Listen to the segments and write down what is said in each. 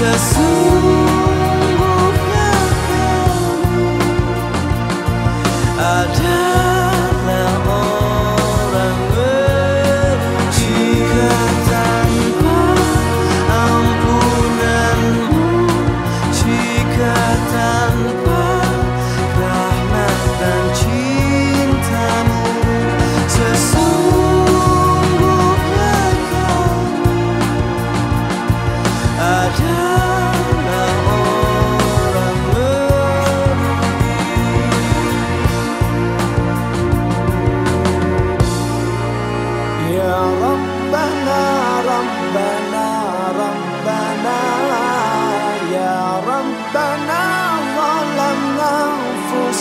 to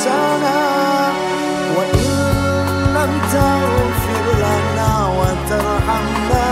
sana. Wa in lam wa tarhamna.